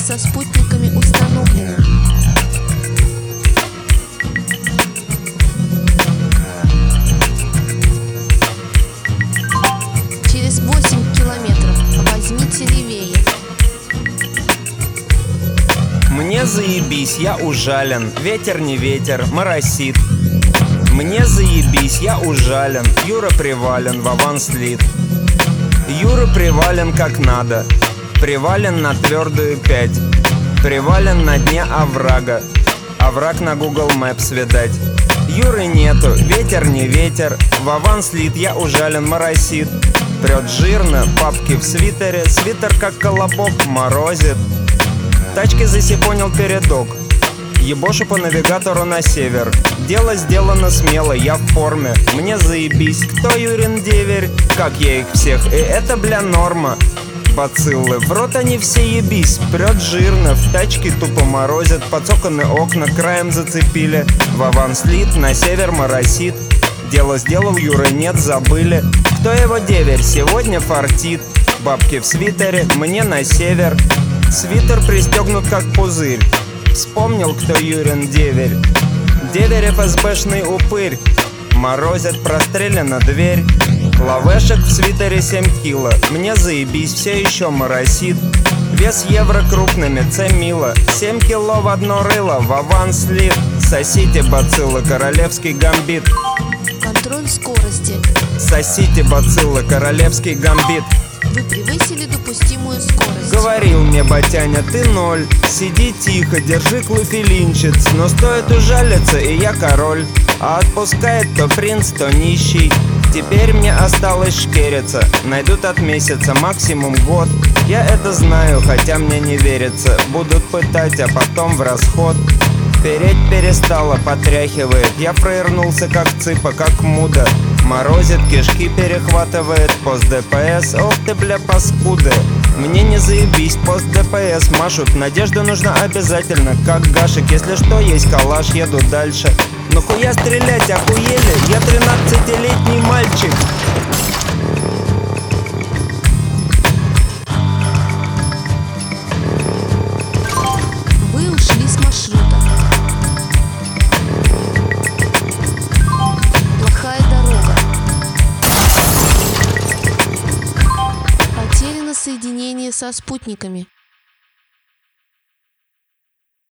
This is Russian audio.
со спутниками установлено. Через 8 километров возьмите левее. Мне заебись, я ужален, ветер не ветер, моросит. Мне заебись, я ужален, Юра привален, Вован слит. Юра привален как надо, привален на твердую пять, привален на дне оврага, овраг на Google Maps видать. Юры нету, ветер не ветер, Вован слит, я ужален, моросит. Прет жирно, папки в свитере, свитер как колобок морозит. Тачки засипонил передок. Ебошу по навигатору на север. Дело сделано смело, я в форме. Мне заебись, кто Юрин деверь? Как я их всех, и это бля норма Бациллы, в рот они все ебись. Прет жирно, в тачке тупо морозят. Подсоканы окна, краем зацепили. Вован слит, на север моросит. Дело сделал, Юры нет, забыли. Кто его деверь? Сегодня фартит. Бабки в свитере, мне на север. Свитер пристегнут как пузырь. Вспомнил, кто Юрин деверь. Деверь ФСБшный упырь. Морозят, прострелена дверь Лавешек в свитере 7 кило. Мне заебись, все еще моросит. Вес евро крупными, це мило. 7 кило в одно рыло, в аванс лит. Сосите бациллы, королевский гамбит. Контроль скорости. Сосите бациллы, королевский гамбит. Вы превысили допустимую скорость. Говорил мне батяня, ты ноль. Сиди тихо, держи клуфелинчиц Но стоит ужалиться, и я король. А отпускает то принц, то нищий Теперь мне осталось шкериться Найдут от месяца, максимум год. Я это знаю, хотя мне не верится. Будут пытать, а потом в расход. Переть перестала, потряхивает. Я провернулся как цыпа, как муда. Морозит, кишки перехватывает. Пост ДПС, ох ты бля паскуды Мне не заебись, пост ДПС машут. Надежда нужна обязательно, как гашек. Если что, есть калаш, еду дальше. Ну хуя стрелять, охуели? Я 13-летний мальчик Потеряно соединение со спутниками.